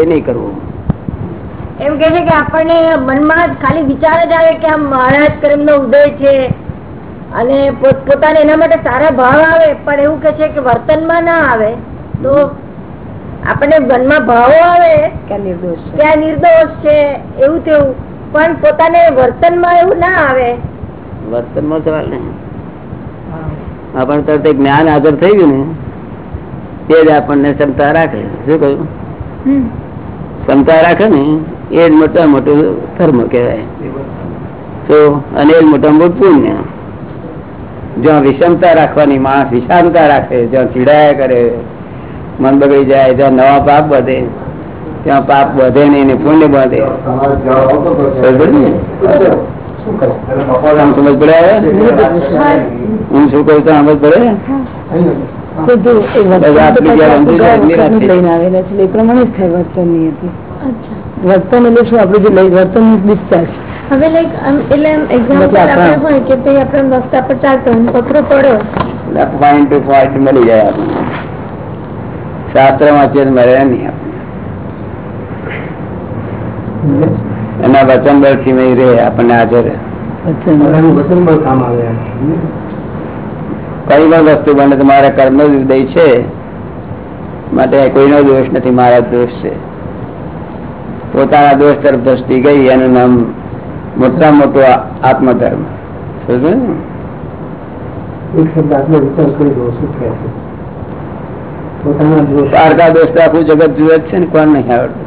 એ નહીં કરવું. એમ કે છે કે આપણને મનમાં ખાલી વિચાર જ આવે કે આમ મહારાજ કર્મ નો ઉદય છે અને પોતપોતાને એના માટે સારા ભાવ આવે પણ એવું કે છે કે વર્તનમાં ના આવે તો આપણને મનમાં ભાવો આવે ક્યાં નિર્દોષ છે. કે આ નિર્દોષ છે એવું તેવું પણ પોતાને વર્તનમાં એવું ના આવે. વર્તનમાં સવાલ નહીં. આપણને તરત જ્ઞાન હાજર થઈ ગયું ને તે જ આપણને ક્ષમતા રાખે. શું કહ્યું? ક્ષમતા રાખે ને, એ જ મોટા મોટું ધર્મ કહેવાય. તો અને એ જ મોટા મોટું પુણ્ય. જ્યાં વિષમતા રાખવાની માણસ વિષામતા રાખે, જ્યાં ચીડાયા કરે, મન બગડી જાય, જ્યાં નવા પાપ વધે, ત્યાં પાપ વધે નહીં ને પુણ્ય વધે. હું શું કહું તો સમજ પડે? વર્તન એટલી શું? જે વર્તન ડિસ્ચાર્જ. હવે લાઈક એટલે એક્ઝામ્પલ આપણે હોય કે ભાઈ આપણે રસ્તા પર ચાલતો પડ્યો. પોઈન્ટ ટુ પોઈન્ટ મળી જાય આપણને. શાસ્ત્ર વાંચીએ તો મળે નહીં આપણને એના વચન બળથી નહીં રે આપણને હાજર રહે. કઈ પણ વસ્તુ બને તો મારા કર્મ જ ઉદય છે. માટે કોઈનો દોષ નથી મારા દોષ છે. પોતાના દોષ તરફ દ્રષ્ટિ ગઈ એનું નામ મોટા મોટો આત્મધર્મ? પારકા દોષ તો આખું જગત જુએ જ છે ને કોણ નહીં આવડતું?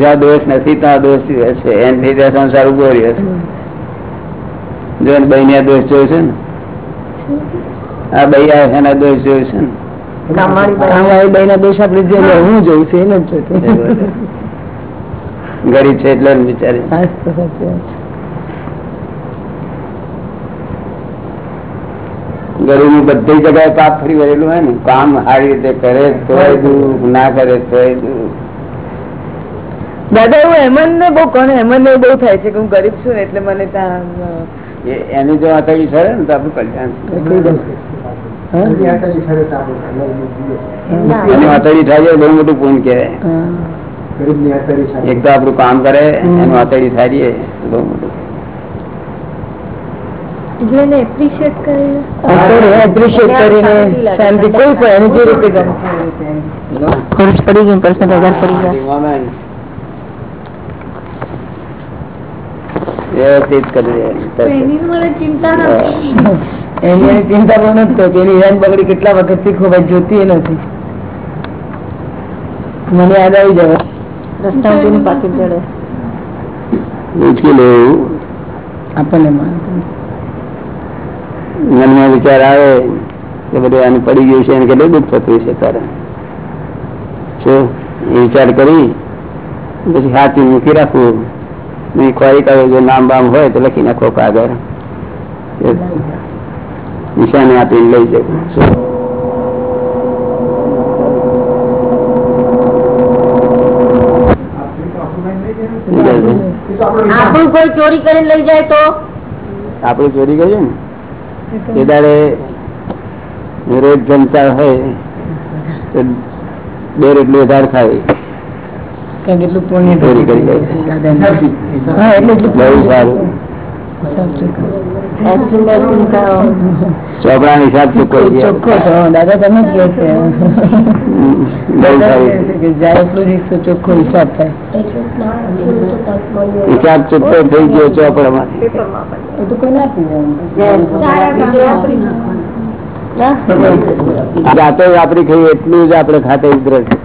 જ્યાં દોષ નથી ત્યાં દોષ જુએ છે. એની ત્યાં સંસાર ઊભો રહ્યો છે. જો બહેને દોષ જોયો છે ને? આ ભાઈ એના દોષ જોયો છે હું. ગરીબ છે એટલે બિચારી હા. ગરીબની બધી જગ્યાએ પાપ ફરી વળેલું હોય ને કામ સારી રીતે કરે તોય દુઃખ ના કરે તોય દુઃખ. દાદા એવું હેમંત ને બહુ કોને હેમંત ને બહુ થાય છે કે હું ગરીબ છું ને એટલે મને ત્યાં એની જો આતડી સરે ને તો આપણું કલ્યાણ છે. હા? એની આતડી થાય બહુ મોટું પૂન કહેવાય. એક તો આપણું કામ કરે એનું આતડી થાય બહુ મોટું. એપ્રિશિએટ કરીને? આપણે appreciate કરીને શાંતિ કોઈ પણ એને જે રીતે ગમે. ખર્ચ પડી ગયો પ્રશ્ન પડી ગયો. વ્યવસ્થિત કરી ચિંતા એની એની ચિંતા પણ નથી એની હેરાન બગડી કેટલા વખતથી ખોવાય જોતી નથી. મને યાદ આવી જાય. રસ્તા ચડે. આપણને મનમાં વિચાર આવે કે બધું આને પડી ગયું છે એને કેટલું દુઃખ થતું છે તારે. શું એ વિચાર કરી પછી હાથી મૂકી રાખવું નહીં કરો જો નામ બામ હોય તો લખી નાખો કાગળ નિશાને આપીને લઈ જવું શું? આપણું કોઈ ચોરી કરીને લઈ જાય તો આપણું ચોરી કર્યું ને એ દાડે રોજ જમતા હોય તો બે રોટલી વધારે ખાવી કેટલું પુણ્ય ચોરી કરી લે. હા એટલે એટલું બહુ સારું ચોપડા હિસાબ ચૂકવો ચોખ્ખો છો દાદા તમે જ કહો છો બહુ દાદા સારું કહે છે કે જાય એટલું જ હિસ્સો ચોખ્ખો હિસાબ થાય હિસાબ ચૂકવો થઈ ગયો ચોપડામાંથી એ તો કોઈ ના પી જાતે વાપરી ખાઈએ એટલું જ આપણે ખાતે ઉતરે છે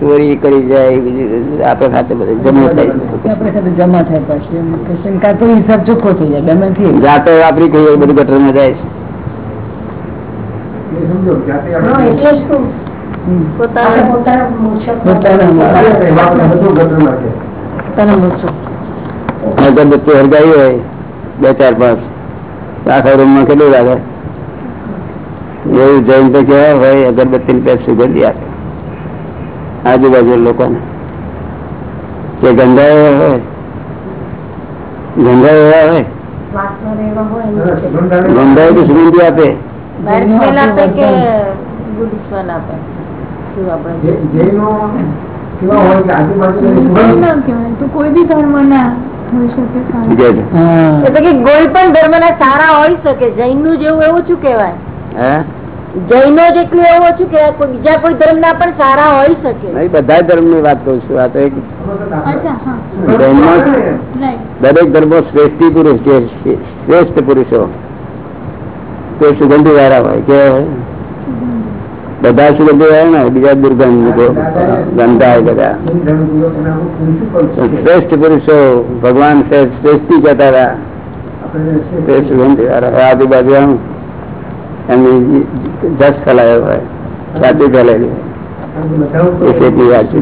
ચોરી કરી જાય બીજું આપણે ખાતે બધું જમા થાય. આપણે સાથે જમા થાય પાછી એમ કે છે, કાં તો હિસાબ ચોખ્ખો થઈ જાય ગમે તે. જાતે વાપરી ખાઈએ એ બધું ગટરમાં જાય છે. પોતાના મૂછો અગરબત્તી હરગાઈ હોય બે ચાર પાંચ. તો આખા રૂમમાં કેટલું લાગે? એવું જૈન તો કેવા હોય અગરબત્તી ની પેપ સુગંધી આપે. આજુબાજુ લોકોને. કે ગંધા એવા હોય ગંધા એવા હોય ગંધા તો સુગંધી આપે. કોઈ પણ ધર્મ ના સારા. હોય શકે જૈનનું જેવું એવું શું કેવાય હે? જૈનો જેટલું એવું ઓછું કેવાય કોઈ બીજા કોઈ ધર્મ ના પણ સારા હોઈ શકે. નહીં બધા ધર્મની વાત કરું છું આ તો એક અચ્છા હા. જૈનમાં રાઈટ દરેક ધર્મો શ્રેષ્ઠી પુરુષ જે શ્રેષ્ઠ પુરુષો. તે સુગંધી વાળા હોય કે બધા સુગંધી વાળા ને બીજા દુર્ગંધ ગંધાય બધા જૈન ધર્મગુરુઓ એના અમુક principles છે. શ્રેષ્ઠ પુરુષો ભગવાન શ્રેષ્ઠ શ્રેષ્ઠી કહેતા હતા. આપણે તે સુગંધી વાળા હોય. આજુબાજુ આમ એમની જસ ફેલાયો હોય ખ્યાતિ ફેલાયેલી હોય. એ કેટલી વાત છે.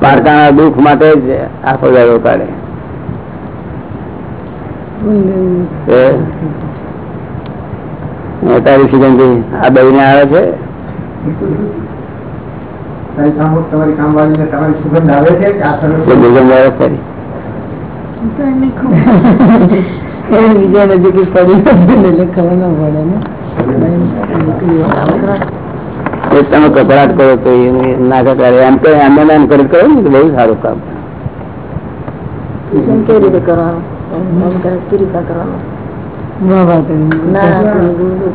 પારકાના દુઃખ માટે જ આખો દાડો કાઢે. આવે છે? આવે છે એમને બીજા નજીક એટલે ખબર ના પડે ને તમે કપડાટ કરો તો એ ના કકડાટ એમ કે એમ એમ કરી કરો ને બહુ સારું કામ. કેવી રીતે કરવાનું? કેવી રીતે કરવાનું? વાહ ના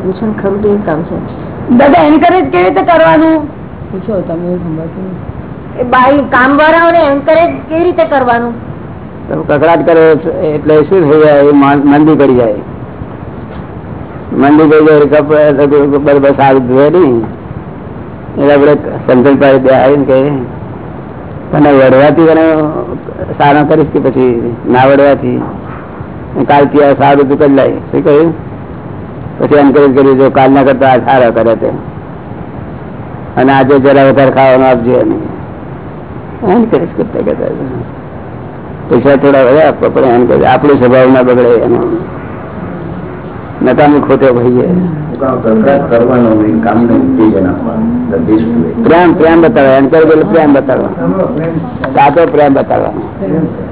પૂછો ને ખરું કેવું કામ છે. દાદા એન્કરેજ કેવી રીતે કરવાનું? પૂછો તમે સંભાળતું એ બાઈ કામ વાળાઓને એન્કરેજ કેવી રીતે કરવાનું? કકડાટ કરો એટલે શું થઈ જાય? મંદી કરી જાય. મંદી પડી જાય એટલે બસ સારું ધોવે નહીં. એટલે આપણે સમજણ પાડી દે આવીને કે તને વડવાથી તને સારા કરીશ કે પછી ના વડવાથી કાલ ત્યાં સારું તું કરી લાય. શું કહ્યું? પછી એન્કરેજ કર્યું જો કાલ ના કરતા સારા કરે તે. અને આજે જરા વધારે ખાવાનું આપજો નહીં. એન્કરેજ કરતા કરતા પૈસા થોડા વધારે આપવા પડે એમ કે આપણો સ્વભાવ ના બગડે એનો નકામી ખોટે ભાઈએ કરવાનો કામને ઉત્તેજન આપવાનું the best way. પ્રેમ પ્રેમ બતાવે એમ કરે પેલું પ્રેમ બતાવવાનો સાંભળો, પ્રેમ. સાચો પ્રેમ બતાવવાનો.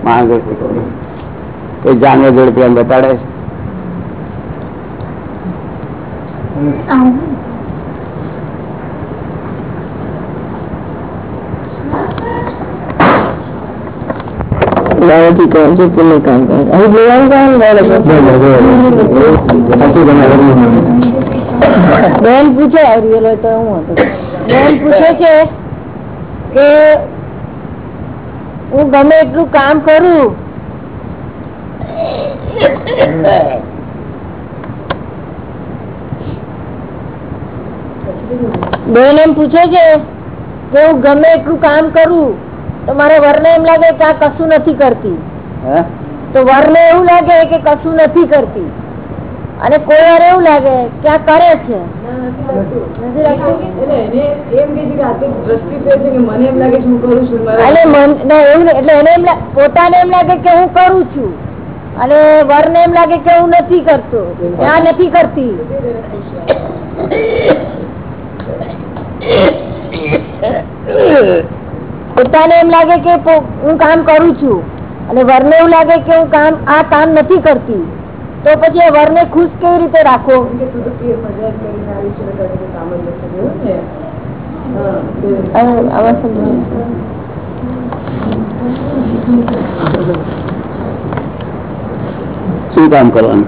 માણસ કોઈ. જાનવર જોડે પ્રેમ બતાડે છે. આવું લાવતી કહે છે પુણ્ય કામ કરે અહીં જોવાનું કામ બેન પૂછે રિયલ હોય તો હું હતું બેન પૂછે છે કે હું ગમે એટલું કામ કરું બેન એમ પૂછે છે કે હું ગમે એટલું કામ કરું તો મારે વરને એમ લાગે કે આ કશું નથી કરતી તો વરને એવું લાગે કે કશું નથી કરતી અને કોઈ વાર એવું લાગે કે આ કરે છે પોતાને એમ લાગે કે હું કરું છું અને વર ને એમ લાગે કે હું નથી કરતો આ નથી કરતી પોતાને એમ લાગે કે હું કામ કરું છું. અને વરને એવું લાગે કે હું કામ આ કામ નથી કરતી. તો પછી એ વરને ખુશ કેવી રીતે રાખો. શું કામ કરવાનું?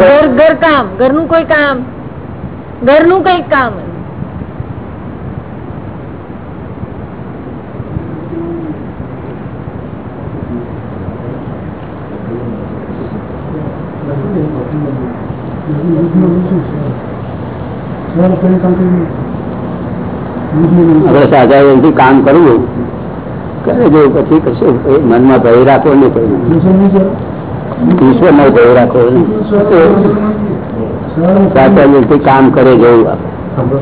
ઘર ઘર કામ. ઘરનું કોઈ કામ. ઘરનું કઈ કામ. આપણે સાચા એમથી કામ કરવું કરે જો પછી કશું મનમાં ભય રાખો નહીં કોઈ. ઈશ્વર નો ભય રાખો. સાચા એમથી કામ કરે જવું આપણે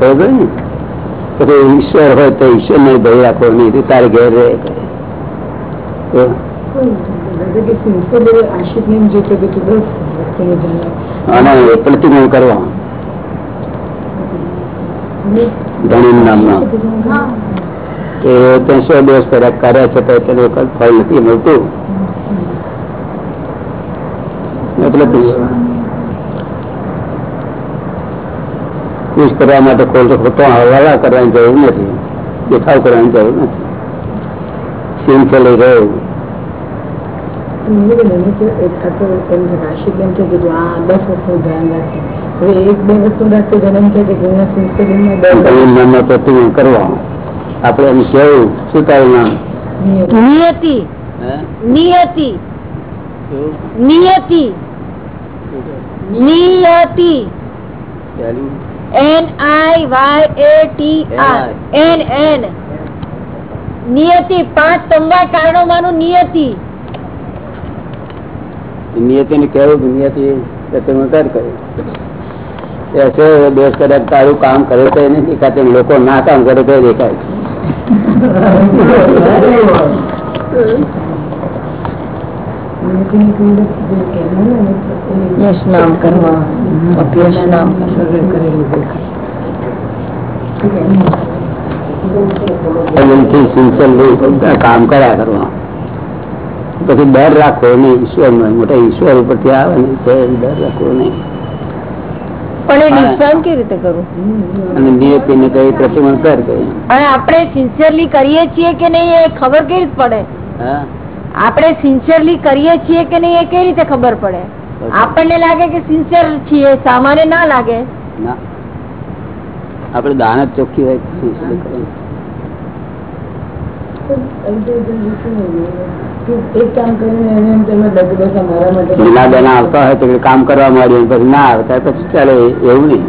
ખબર ને પછી ઈશ્વર હોય તો ઈશ્વર નો ભય રાખો નહીં. તારે ઘેર રહે કરે. તો અને પ્રતિક્રમણ કરવા ધણી નામનો કે તે સો દિવસ પહેલા કર્યા છે તો તેને વખત ફળ નથી મળતું એટલે તું- ખુશ કરવા માટે ખોટો ખોટો હવાલા કરવાની જરૂર નથી દેખાવ કરવાની જરૂર નથી સિન્સિયરલી રહ્યું રાશિબેન કે કીધું આ દસ વસ્તુ ધ્યાન રાખે. હવે એક બે વસ્તુ રાખતો જન્મ છે કે સિન્સિયરીમાં પ્રતિમા કરવા. આપણે એમ કેવું શું તારું નામ નિયતિ. હે? Niyati? Niyati. Niyati? N I Y A T R. N N Niyati. પાંચ તંબા કારણોમાંનું નિયતિ. નિયતિ કર્યું એસે દોષ તારું કામ કરે તો એને દેખાતે લોકો ના કામ કરે તો દેખાય કામ કર્યા કરવા પછી ડર રાખો નહીં ઈશ્વર મોટા ઈશ્વર ઉપરથી આવે ને તો ડર રાખવો નહીં. પણ એ નુકસાન કેવી રીતે કરવું? અને નિયતિને કઈ પ્રતિમા કર. કહે અને આપણે સિન્સિયરલી કરીએ છીએ કે નહીં એ ખબર કેવી રીતે પડે? હા. આપણે સિન્સિયરલી કરીએ છીએ કે નહીં એ કેવી રીતે ખબર પડે? આપણને લાગે કે સિન્સિયર છીએ સામાન્ય ના લાગે? ના. આપણે દાન જ ચોખ્ખી હોય તો sincerely કરવાનું. એક કામ કરીને એને એમ તમે દસ દસ મારા માટે જૂના બેના આવતા હોય તો કામ કરવા માંડીએ પછી ના આવતા પછી ચાલે, એવું નહીં.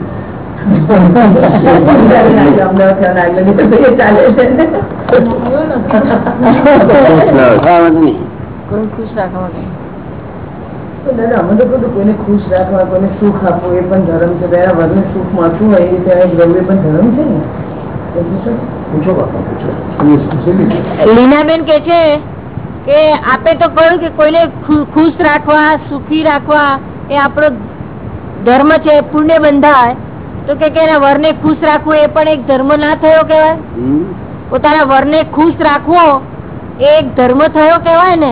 દાદા અમે તો કહું કોઈને ખુશ રાખવા કોઈને સુખ આપવું એ પણ ધર્મ છે સુખ મળતું હોય પણ ધર્મ છે ને લીનાબેન કે છે કે આપે તો કહ્યું કે કોઈને ખુ- ખુશ રાખવા સુખી રાખવા એ આપણો ધર્મ છે પુણ્ય બંધાય. તો કે કે ને વરને ખુશ રાખવું એ પણ એક ધર્મ ના થયો કેવાય પોતાના પોતાના વરને ખુશ રાખવો એ એક ધર્મ થયો કેવાય ને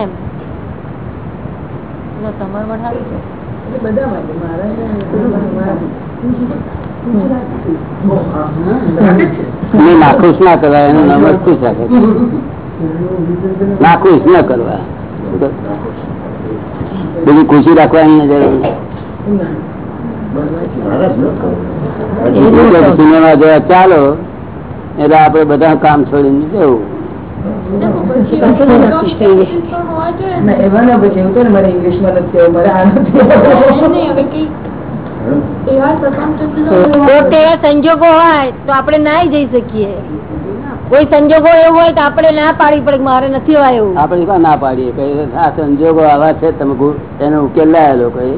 તમારા બધા નાખુશ ના કરવા એનું નામ જ ખુશ રાખે નાખુશ ના કરવા બીજી ખુશી રાખવાની જરૂર. સિનેમા જોવા ચાલો એટલે આપડે બધા કામ છોડીને જવું. એવા ના પછી. એવું તો મારે ઇંગ્લિશમાં નથી મારે આ નથી. કોઈક સંજોગો હોય તો આપણે ના જઈ શકીએ. કોઈ સંજોગો એવું હોય તો આપણે ના પાડી પડે મારે નથી હોય એવું. આપણે ના પાડીએ? કઈ આ સંજોગો આવા છે તમે એનો ઉકેલ લાયેલો કઈ?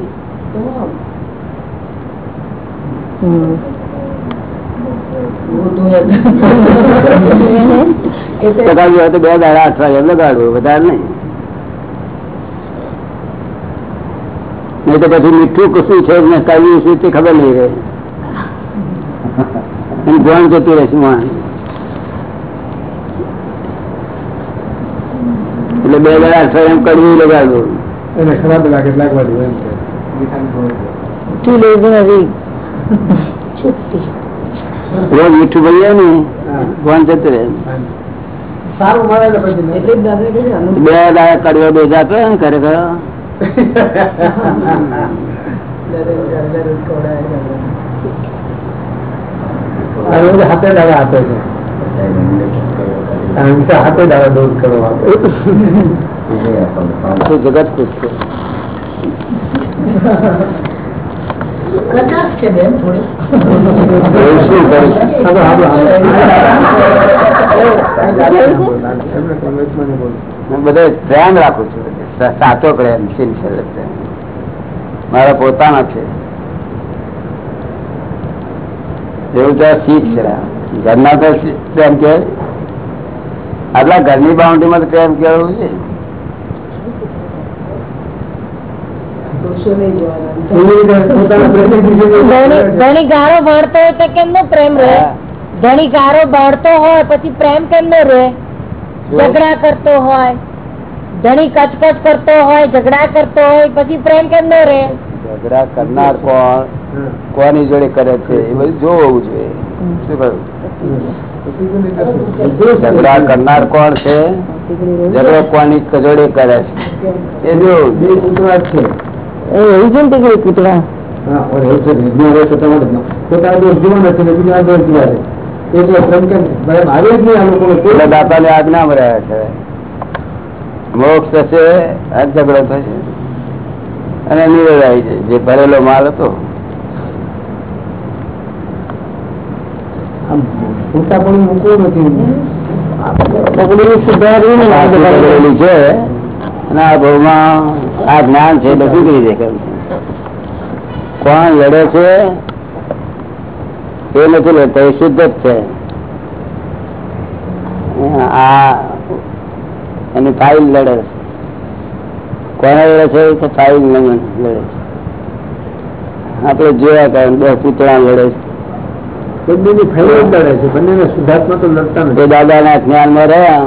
તો તો બે દાડા અઠવાડિયા લગાડવું વધારે નહીં. નહીં તો પછી મીઠું શું છે ને કયું શું તે ખબર નહીં રહે. એમ જોણ જતું રહેશે માણસ. એટલે બે હજાર આઠસો એમ કડવું લગાડવું. એને ખરાબ લાગે લાગવા એમ. રોજ મીઠું ભરીએ ને. ભણ જતું રહે. સારું જ દાદા કહે બે જાતો કડવો ને ખરેખર રોજ હાથે દાડા આપે છે. કારણ કે હાથે દાડા દૂધ કરો આપે. જગત ખુશ છે. કચાશ છે બેન થોડી? હા, બધે પ્રેમ રાખું છું. સાચો પ્રેમ સિન્સિયર પ્રેમ. મારા પોતાના છે. એવું તો શીખ છે. ઘરના તો પ્રેમ કહેવાય આટલા ઘરની બાઉન્ડ્રીમાં તો પ્રેમ કહેવું છે. ધણી ગારો ભણતો હોય તો કેમનો પ્રેમ રહે? ધણી ગારો ભણતો હોય પછી પ્રેમ કેમનો રહે? ઝઘડા કરતો હોય ધણી કચકચ કરતો હોય ઝઘડા કરતો હોય પછી પ્રેમ કેમનો રહે? ઝઘડા કરનાર કોણ? કોની જોડે કરે છે? એ બધું જોવું જોઈએ. શું કહ્યું? ઝઘડા કરનાર કોણ છે? ઝઘડો કોની જોડે કરે છે? એ જોવું છે એવું છે ને ટીકડી કૂતરા? હા ઓર એવું છે. ન. પોતાનો દોષ જોવો નથી બીજા દોષ જોવા છે એટલે આજ્ઞા રહ્યા છે. મોક્ષ થશે ઝઘડો થશે. અને નિવેડ આવી જાય જે ભરેલો માલ હતો. આ જે ભરેલી છે. અને આ ભાવમાં આ જ્ઞાન છે સુધરી જાય છે કોણ લડે છે? એ નથી લેતો એ શુદ્ધ જ છે. આ એની ફાઇલ લડે છે. કોને લડે છે? તો ફાઇલ લડે છે. આપણે જોયા કરે બે પૂતળા લડે છે. બંનેની લડે છે બંનેને શુદ્ધાત્મા તો લડતા નથી. દાદાના જ્ઞાનમાં રહ્યા.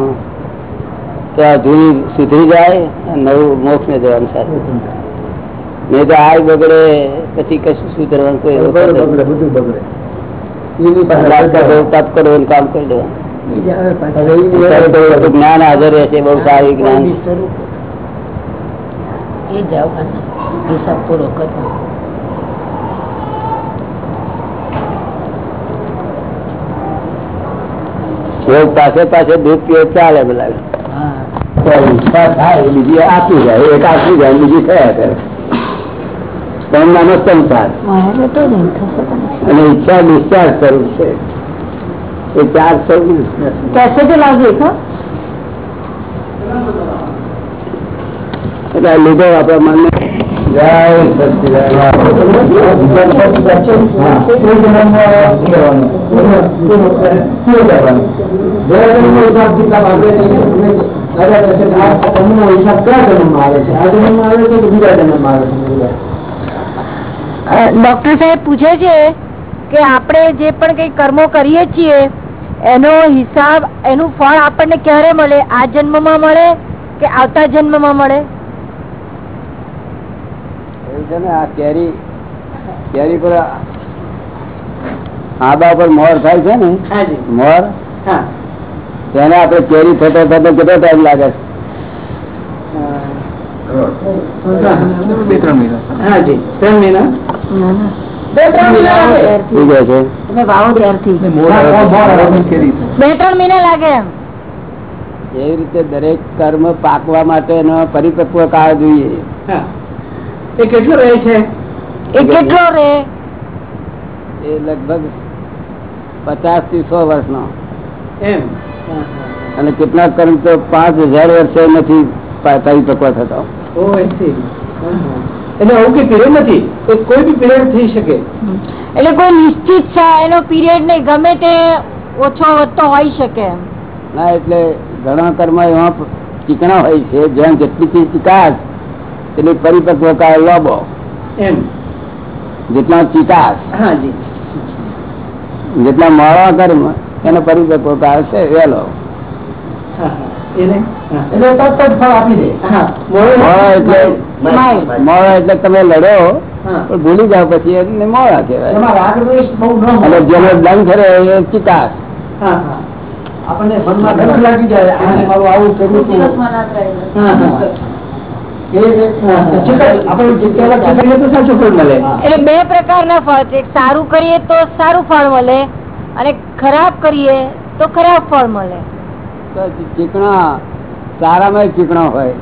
તો આ જૂની સુધરી જાય નવું મોક્ષ ને જવાનું સારું નહીં તો આ બગડે પછી કશું સુધરવાનું કોઈ બધું બગડે. કામ કરી એટલું જ્ઞાન હાજર રહેશે બહુ સારું જ્ઞાન. એ જાવ હિસાબ પૂરો કરવાનો પાસે પાસે દૂધ પીએ ચાલે બધા બીજી આપી જાય એક આપી જાય બીજી થયા કરે. પણ સંસાર. અને ઈચ્છા ડિસ્ચાર્જ કરવું છે. એ ચાર સ્વરૂપ કેસે તો લાગે એટલે લીધો આપણા મનને. જય સચિદાન હિસાબ કયા જન્મમાં આવે છે આ જન્મમાં આવે છે કે બીજા જન્મમાં આવે છે ડોક્ટર સાહેબ પૂછે છે કે આપણે જે પણ કઈ કર્મો કરીએ છીએ એનો હિસાબ એનું ફળ આપણને ક્યારે મળે? આ જન્મમાં મળે કે આવતા જન્મમાં મળે? એવું છે ને આ કેરી કેરી પર આબા પર મોર થાય છે ને? મોર? તેને આપણે કેરી થતો થતો કેટલો ટાઈમ લાગે? છે? બે ત્રણ મહિના શું કહે છે. તમે બે ત્રણ મહિના લાગે. એવી રીતે દરેક કર્મ પાકવા માટેનો પરિપક્વ કાળ જોઈએ. એ કેટલો રહે છે? એ કેટલો રે એ લગભગ પચાસથી સો વર્ષનો. એમ. અને કેટલાક કર્મ તો પાંચ હજાર વર્ષે નથી. પરિપક્વ થતો ઓ એટલે આવું કે પીરિયડ નથી? કોઈ બી પીરિયડ થઈ શકે. એટલે કોઈ નિશ્ચિત છે એનો પીરિયડ નહીં ગમે તે ઓછો વધતો હોઈ શકે ના એટલે ઘણા કર્મ એવા ચીકણા હોય છે જેમ જેટલી ચીજ ચિકાસ એટલી પરિપક્વ કાળ લાંબો. એમ. જેટલા ચિકાસ જેટલા મોડા કર્મ એનો પરિપક્વ કાળ છે હા. એને? એટલે તરત જ ફળ આપી દે. મોડા એટલે મોડા એટલે તમે લડો. પણ ભૂલી જાવ પછી એને મોડા કહેવાય. અને જેનો દંડ ખરે એ હા આપણને મનમાં ડર લાગી જાય. મારું આવું કર્યું એટલે બે પ્રકારના ફળ છે. એક સારું કરીએ તો સારું ફળ મળે અને ખરાબ કરીએ તો ખરાબ ફળ મળે. ચીકણા સારામાં ચીકણો હોય.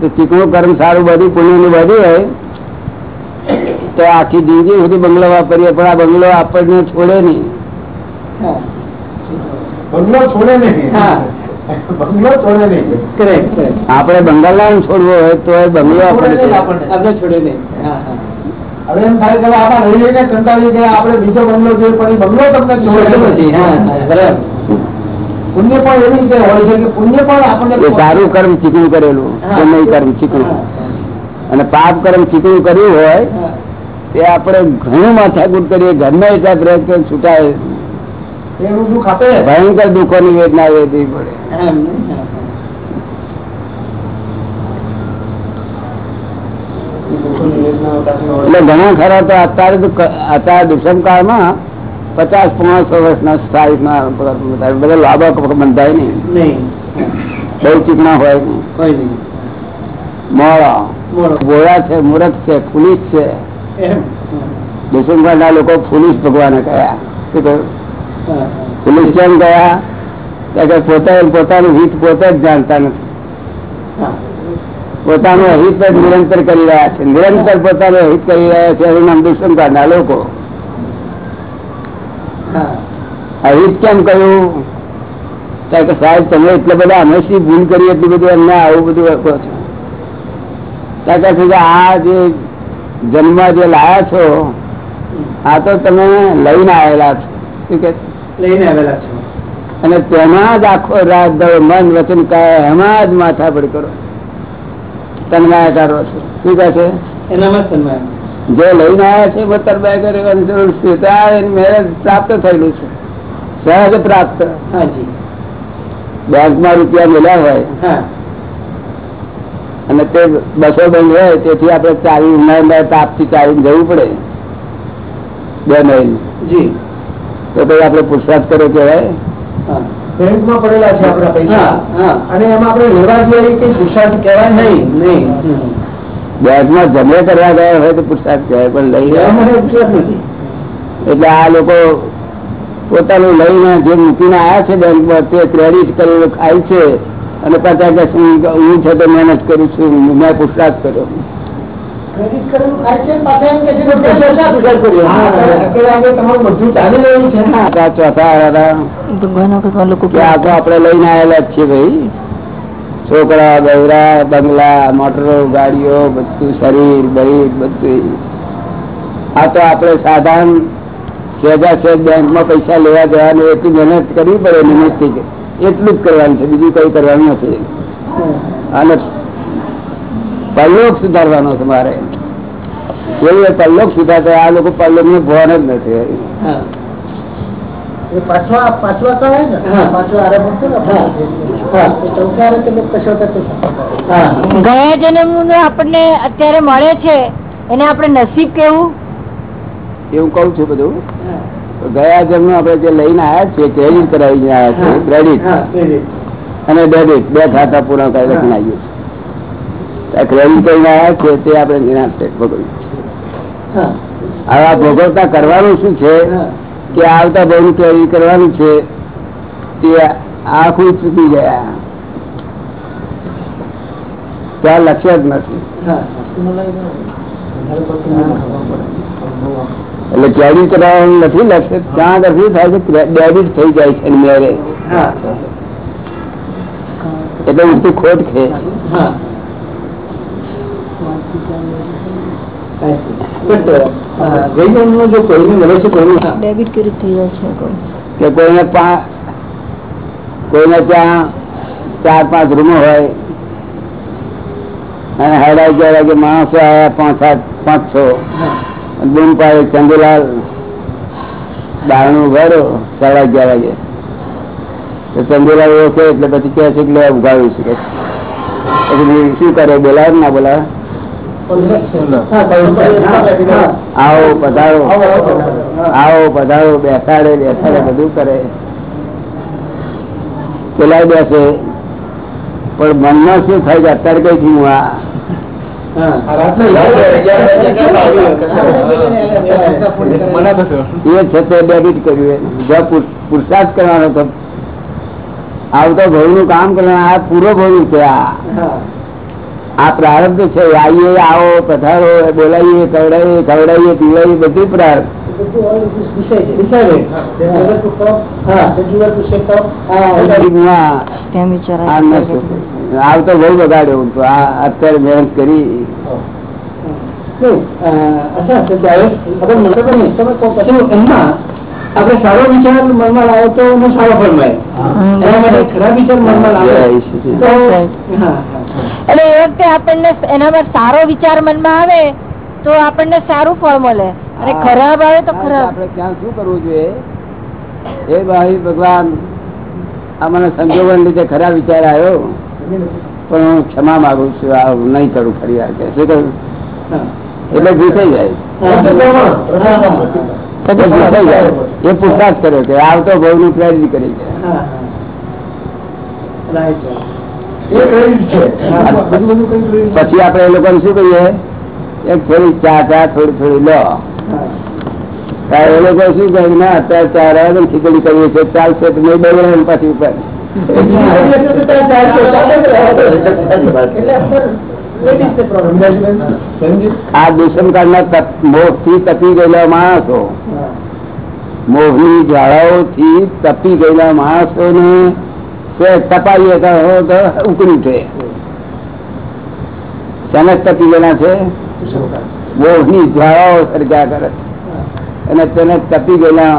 તો ચીકણું કર્મ સારું બધું પુણ્યનું બધું હોય તો આખી જિંદગી સુધી બંગલો વાપરીએ પણ આ બંગલો આપણને છોડે નહીં. બંગલો છોડે નહીં. આપડે બંગલો છોડવો હોય તો બંગલો. આપણે છોડે નહીં. હા હા. હવે એમ થાય કે આપણે રહીએ ને કંટાળી ગયા આપણે બીજો બંગલો જોઈએ પણ બંગલો તમને છોડે નથી. હા હા, બરાબર. પુણ્ય પણ એવી રીતે હોય છે કે પુણ્ય પણ આપણને સારું કર્મ ચીકણું કરેલું હા. પુણ્ય કર્મ ચીકણું. અને પાપ કર્મ ચીકણું કર્યું હોય તે આપણે ઘણું માથાકૂટ કરીએ ઘરના એટલા પ્રયત્ન છૂટાય. ભયંકર દુઃખો ની વેદના વેદવી પડે. નહીં? એટલે ઘણા ખરા તો અત્યારે અત્યારે દુષ્મ કાળમાં પચાસ પાંચસો વર્ષના સાઈઝમાં બધા લાભા બંધાય નહીં નહીં બહુ ચીકણા હોય નહીં હોય નહીં મોડા બોલો ગોળા છે મૂર્ખ છે ફુલીસ છે એમ દુષ્મકાળના લોકો ફુલીસ ભગવાને કહ્યા શું કહ્યું હા, હા. ફુલીસ કેમ ગયા કારણ કે પોતે પોતાનું હિત પોતે જ જાણતા નથી હા. પોતાનું હિત જ નિરંતર કરી રહ્યા છે નિરંતર પોતાનું હિત કરી રહ્યા છે એનું નામ દુષ્મકાળના લોકો અહિત કેમ કહ્યું? કારણ કે સાહેબ તમે એટલા બધા અમે શી ભૂલ કરી એટલું બધું અમને આવું બધું કહો છો કારણ કે આ જે જન્મ જે લાયા છો આ તો તમે લઈને આવેલા છો. શું કે? લઈને આવેલા છો. અને તેમાં જ આખો રાત મન વચન કાય એમાં જ માથા પડી કરો. તન્માયા કરો છો. શું કહે છે? એનામાં સન્માન જે લઈને આવ્યા છે બતર બે કરવાની જરૂર છે તો મેરેજ પ્રાપ્ત થયેલું છે. સહજ પ્રાપ્ત. હાજી. બેંકમાં રૂપિયા મળ્યા હોય. અને તે બસો બંધ હોય તેથી આપણે ચાવી ઉનાળા તાપથી ચાવી જવું પડે. બે મહિલ જી. તો પછી આપણે પુરસાદ કર્યો કહેવાય. હા. બેંકમાં પડેલા છે આપણા પૈસા. અને એમાં આપણે લેવા જઈએ કે પુરુષાર્થ કહેવાય નહીં નહીં. બેંકમાં જમે કરવા ગયા હોય તો પુરસાદ કહેવાય પણ લઈ ગયા. એટલે આ લોકો પોતાનું લઈને જે મૂકીને આવ્યા છે બેંકમાં તે ક્રેડિટ કરેલું ખાય છે. અને પાછા કે શું હું છે તો મહેનત કરું છું મેં પુરસાદ કર્યો. આપડે લઈને આવેલા જ છીએ ભાઈ. છોકરા બૈરા બંગલા, મોટરો, ગાડીઓ, બધું શરીર બરીર બધું. આ તો આપણે સાધારણ બેંકમાં પૈસા લેવા જવાનું, એટલી મહેનત કરવી પડે નિમિત્તથી કે. એટલું જ કરવાનું છે, બીજું કઈ કરવાનું નથી. અને પરલોક સુધારવાનો છે મારે. એવું પલ્લોક સુધારતો, આ લોકો પલ્લોકનું ભાન જ નથી. ગયા જન્મ આપણને અત્યારે મળે છે એને આપણે નસીબ કેવું? એવું કઉ છું બધું. ગયા જન્મ આપણે જે લઈને આવ્યા છીએ ક્રેડિટ કરાવીને આવ્યા છીએ ક્રેડિટ અને ડેબિટ બે ખાતા પૂરા કરી લખીને આવીએ છીએ. ક્રેડિટ કરીને આવ્યા છીએ તે આપણે ભોગવ્યું હા. હવે આ ભોગવતા કરવાનું શું છે? કે આવતા ભાઈ તૈયારી કરવાનું છે તે આખું ચૂકી ગયા. ત્યાં લક્ષ્ય જ નથી. એટલે ક્રેડિટ કરાવવાનું નથી લક્ષ્ય ત્યાં આગળ થાય છે ડેબિટ થઈ જાય છે મેરે એટલે ઉલટી ખોટ છે. કે કોઈને કોઈને ત્યાં ચાર પાંચ રૂમો હોય અને હાડા અગિયાર વાગે માણસો આવ્યા પાંચ સાત પાંચસો. બૂમ પાડે ચંદુલાલ દાણું ભરો સાડા અગિયાર વાગે. તો ચંદુલાલ ઓળખે એટલે પછી કહે છે કે લે છે. પછી શું કરે? બોલાવે ના બોલાવે? આવો પધારો. આવો પધારો, બેસાડે બેસાડે, બધું કરે. પેલા બેસે. પણ મનમાં શું થાય છે? અત્યારે કઈ થી આ? તો આવતો ભાઈ નું કામ કરવાનું, આ પૂરો ભાઈ છે આ. આ પ્રારબ્ધ છે આવીએ આવો પધારો બોલાવીએ ખવડાવીએ ખવડાવીએ પીવડાવીએ બધું પ્રારબ્ધ. આવતો બહુ બગાડ્યો હું તો આ અત્યારે મહેનત કરી. આપણે સારો વિચાર મનમાં લાવે તો એનો સારો ફળ મળે. એના માટે ખરાબ વિચાર મનમાં લાવે તો. એટલે એ વખતે આપણને એનામાં સારો વિચાર મનમાં આવે તો આપણને સારું ફળ મળે. અને ખરાબ આવે તો ખરાબ. આપણે ક્યાં શું કરવું જોઈએ? એ ભાઈ ભગવાન આ મને સંજોગન લીધે ખરા વિચાર આવ્યો. પણ હું ક્ષમા માંગુ છું આ નહીં કરું ફરી વાર કે શું કહ્યું એટલે ભૂસાઈ જાય. ભૂસાઈ જાય. એ પુરસાદ કરે છે આવતો ભાવનું પ્રેરિત કરી છે. પછી આપડે એ લોકો શું કહીએ એક થોડી ચા ચા થોડી થોડી લો એ લોકો શું કહે ના અત્યારે ચા રહ્યા ને ખીચડી કરીએ છીએ ચાલશે તો નહીં બગડે પછી ઉપર? આ દુષ્મકાળ ના મોહથી તપી ગયેલા માણસો મોહની જ્વાળાઓથી તપી ગયેલા માણસો ને તપાવીએ તો તો ઉકળી ઉઠે. શેને તપી ગયેલા છે? મોહની જ્વાળાઓ સર્જા કરે. અને તેને તપી ગયેલા.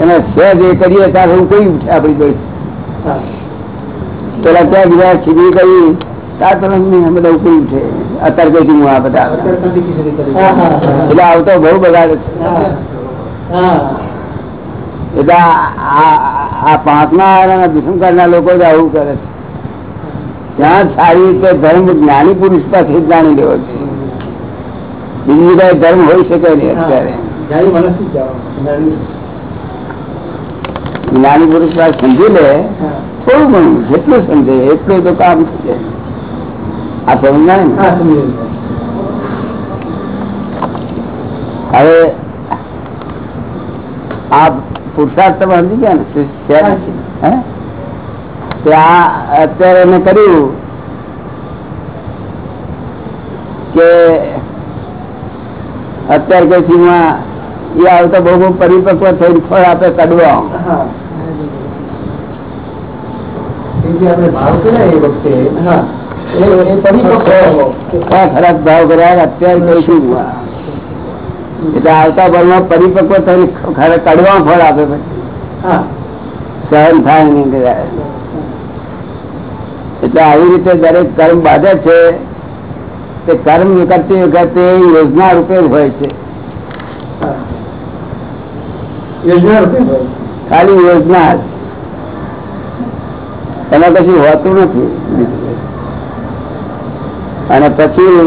એને સહેજ એ કરીએ ત્યારે ઉકળી ઉઠે આપણી જોઈ પેલા ત્યાં ગયા ખીચડી કરી ત્યાં બધા ઉકળી ઉઠે. અત્યારે કઈ હું આ બધા. એટલે આવતો બહુ બગાડે છે. એટલે આ- પાંચમા આરાના દુષ્મકારના લોકો જ આવું કરે છે. ત્યાં સારી રીતે ધર્મ જ્ઞાની પુરુષ પાસે જાણી લેવો છે. બીજી કઈ ધર્મ હોય શકે નહીં અત્યારે. જ્ઞાની પુરુષ. પાસે સમજી લે થોડું ઘણું જેટલું સમજે એટલું તો કામ છે આ સમજાય ને. હવે આ પુરુષાર્થ તમે સમજી ગયા ને શું છે? હે? તે આ અત્યારે એને કર્યું કે અત્યારે કઈ સીમા એ આવતા બહુ બહુ પરિપક્વ થઈને ફળ આપે કડવા હા. એ જે આપણે ભાવ કર્યા એ વખતે હા એ એ પરિપક્વ ખરાબ ભાવ કર્યા અત્યારે કઈ સીમા એટલે આવતા ભરમાં પરિપક્વ થઈને કડવા ફળ આપે પછી. સહન થાય નહીં એટલે આવી રીતે દરેક કર્મ બાધે છે. તે કર્મ કરતી વખતે યોજના રૂપે હોય છે. ખાલી યોજના એમાં કશું હોતું નથી. અને પછી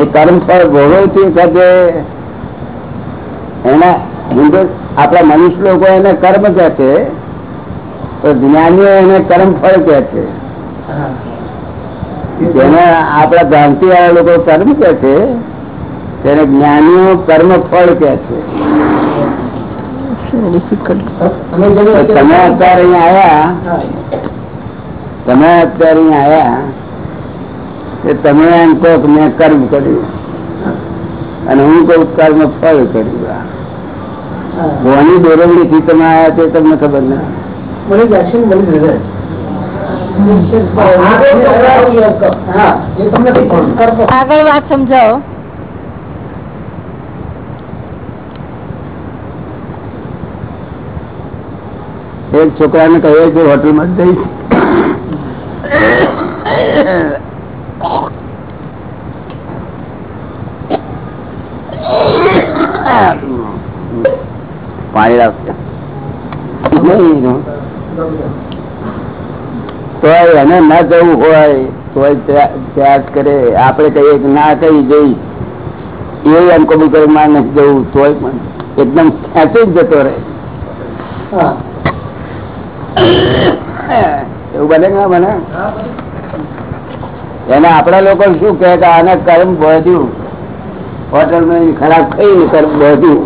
એ કર્મ ફળ ભોગવતી વખતે એના હિન્દુ આપણા મનુષ્ય લોકો એને કર્મ કહે છે. તો જ્ઞાનીઓ એને કર્મ ફળ કહે છે. જેને આપણા ભ્રાંતિ વાળા લોકો કર્મ કહે છે તેને જ્ઞાનીઓ કર્મ ફળ કહે છે. તમે અત્યારે અહીંયા આવ્યા. તમે અત્યારે અહીંયા આવ્યા. કે તમે એમ કહો કે મેં કર્મ કર્યું. અને હું કહું કર્મ ફળ કર્યું. હા. કોની દોરવણી થી તમે આવ્યા તે તમને ખબર ના મને action મળી કરતો આગળ વાત સમજાવો. એક છોકરાને કહે કે હોટલમાં જઈશ પાણી લાવશે નહીં તો એને ન જવું હોય તો ત્યાગ કરે. આપણે કહીએ કે ના કઈ જઈ. એ એમ કબૂલ કરે મારે નથી જવું. તોય પણ એકદમ ખેંચી જ જતો રહે. એવું બને ના બને? એને આપણા લોકો શું કહે કે આને કર્મ બધ્યું. હોટલ ખરાબ થઈ કર્મ બધ્યું.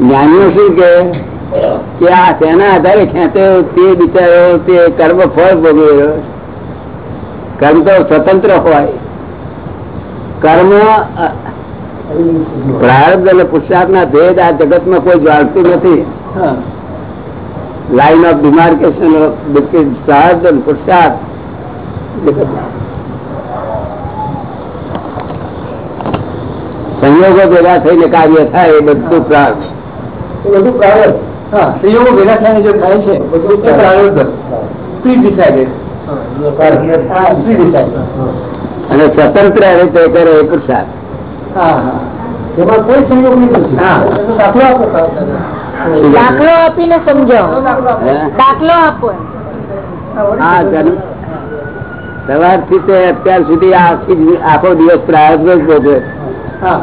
જ્ઞાનીઓ શું કે કે આ તેના આધારે ખેંચ્યો તે બિચારો તે કર્મ ફળ ભોગવ્યો કર્મ તો સ્વતંત્ર હોય. કર્મ અ, પ્રારબ્ધ અને પુરુષાર્થ ના ભેદ આ જગતમાં કોઈ જાણતું નથી. હા. લાઈન ઓફ ડિમાર્કેશન બિટવીન પ્રારબ્ધ અને પુરુષાર્થ. જગતમાં. સંયોગો ભેગા થઈને કાર્ય થાય એ બધું પ્રાર્થ એ બધું પ્રારબ્ધ. હા સંયોગો ભેગા થઈને જો થાય છે પ્રારબ્ધ પ્રી ડિસાઇડેડ અને સ્વતંત્ર રીતે કરે એ પુરુષાર્થ દાખલો આપીને સમજાવો. દાખલો આપો. હા? સવારથી તે અત્યાર સુધી આખી આખો દિવસ પ્રાર્થ જ બધો હા.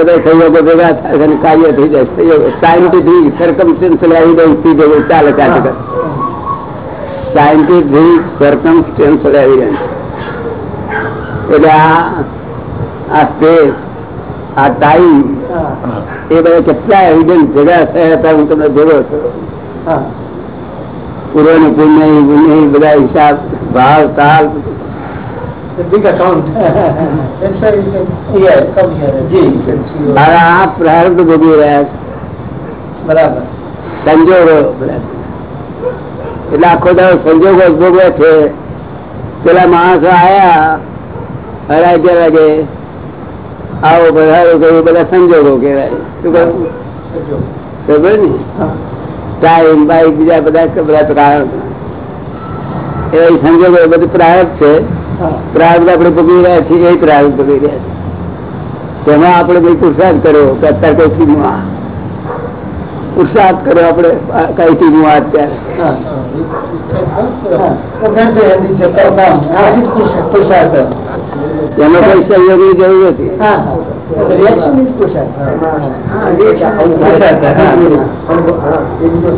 બધા સંયોગો ભેગા થાય અને કાર્ય થઈ જાય સંયોગો સાયન્ટિફિક સરકમસ્ટન્શિયલ એવિડન્સથી ભેગું ચાલે કાઢે સાયન્ટિફિક સરકમસ્ટન્શિયલ એવિડન્સ એટલે આ સ્પેસ આ ટાઈમ એ બધા કેટલા એવિડન્સ ભેગા થયા હતા હું તમને ભેગો છું પૂર્વ ને પુણ્ય બધા હિસાબ ભાવ તાલ big account. You can, yes, come here. રહ્યા છે બરાબર સંજોગો એટલે આખો દાડો સંજોગો ભોગવે છે પેલા માણસો આયા અઢાઈ વાગે આવો પધારો કહ્યું બધા સંજોગો કહેવાય શું કહ્યું ખબર ને ટાઈમ બાઈક બીજા બધા બધા કારણ એ સંજોગો બધું પ્રારબ્ધ છે પ્રાર્થ આપણે ભોગવી રહ્યા છીએ, એ પ્રાર્થ ભોગવી રહ્યા છીએ. તેમાં આપણે કઈ પુરસાદ કર્યો કે અત્યારે કઈ ટીમું આ પુરુષાર્થ કર્યો આપણે, આ કઈ ટીમું આ અત્યારે? એનો હા કોઈ સહયોગની જરૂર હા હા હા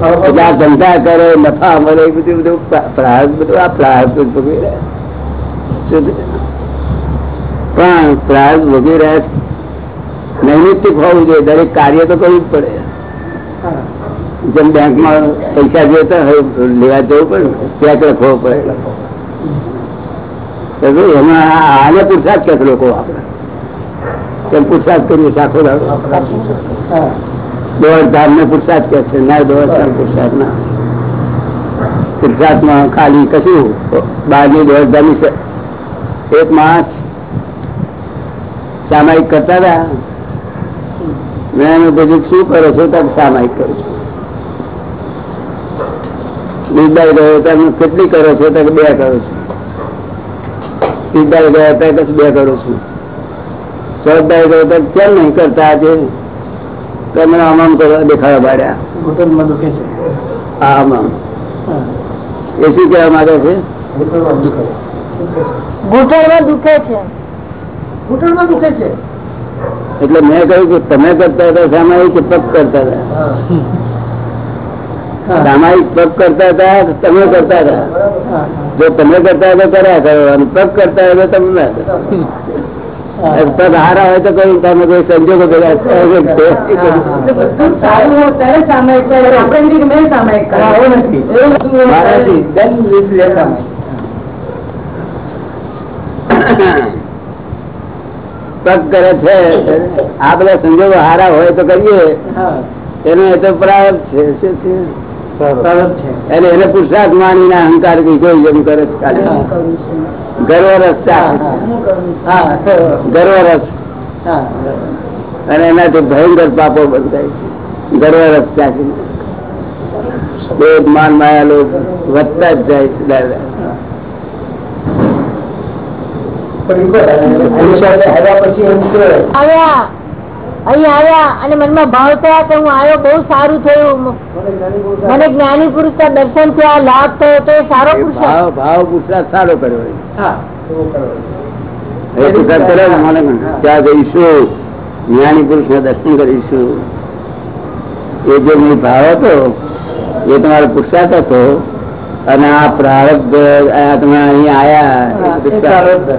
હા આ ધંધા કરે નફા મળે બધું બધું પ્રા- પ્રાર્થ બધું, આ પ્રાર્થ ભોગવી રહ્યા? પણ પ્રાર્થ વગેરે નૈમિત્તિક હોવું જોઈએ. દરેક કાર્ય તો કરવું જ પડે. જેમ બેંકમાં પૈસા જોતા હોય લેવા જવું પડે ચેક લખવો પડે. આને પુરસાદ કે લોકો આપણે તેમ પુરસાદ કરીએ સાખો દોડ ધામ ને પુરસાદ કે છે? ના દોડ ધામ પુરસાદ ના. પુરસાદમાં ખાલી કશું બહારની દોડ ધામની એક માણસ સામાયિક કરતા હતા. મેં એનું પૂછ્યું શું કરો છો તમે સામાયિક કરો છું. બીજાઈ ગયો તમે કેટલી કરો છો તમે બે કરો છો. બીજાઈ ગયા હતા કે બે કરો છું. ચોથદાઈ ગયો તો કેમ નહીં કરતા આજે? તમે આમ આમ કરવા દેખાડા પાડ્યા ઘૂંટણમાં દુખે છે. હા આમ હા એ શું કહેવા માંગે છે. ઘૂંટણમાં દુખે છે. ઘૂંટણમાં દુખે છે? એટલે મેં કહ્યું કે તમે કરતા હતા સામાયિક પગ કરતા હતા. સામાયિક પગ કરતા હતા તમે કરતા હતા. જો તમે કરતા હતા કર્યા કરો અને પગ કરતા હતા તો તમે ના પગ હારા હોય તો કહ્યું તમે કોઈ સંજોગો ભેગા સામાયિક સામાયિક કર્યું. એવું નથી. એવું બધું હોય મારાથી. then we play સામાયિક. પગ કરે છે. આ બધા સંજોગો હારા હોય તો કરીએ. એનો એ તો પ્રારબ્ધ છે. એટલે એને પુરુષાર્થ માનીને અહંકાર કઈ જોઈ એમ કરે ગર્વરસ હા. ગર્વ રસ હા, ચાખે હા. હા, તો, ગર્વ રસ. હા. અને એનાથી ભયંકર પાપો બંધાય છે. ગર્વ રસ ચાખીને ક્રોધ માન માયા લોક વધતા જ જાય છે દાદા પણ ઈ કહો, પુરુષાર્થ આવ્યા પછી એમ કે આવ્યા અહીં આવ્યા અને મનમાં ભાવ થયા કે હું આવ્યો બહુ સારું થયું. મને જ્ઞાની પુરુષ ના દર્શન થયા લાભ થયો તો એ સારો એ પુરુષાર્થ ભાવ ભાવ પુરુષાર્થ સારો કર્યો છે. હા એવો કરો. એ પુરુષાર્થ કર્યો ને મને પણ. ત્યાં જઈશું જ્ઞાની પુરુષ દર્શન કરીશું. એ જે મેં ભાવ હતો એ તમારો પુરુષાર્થ હતો. અને આ પ્રારબ્ધ આ તમે અહીં હા, આયા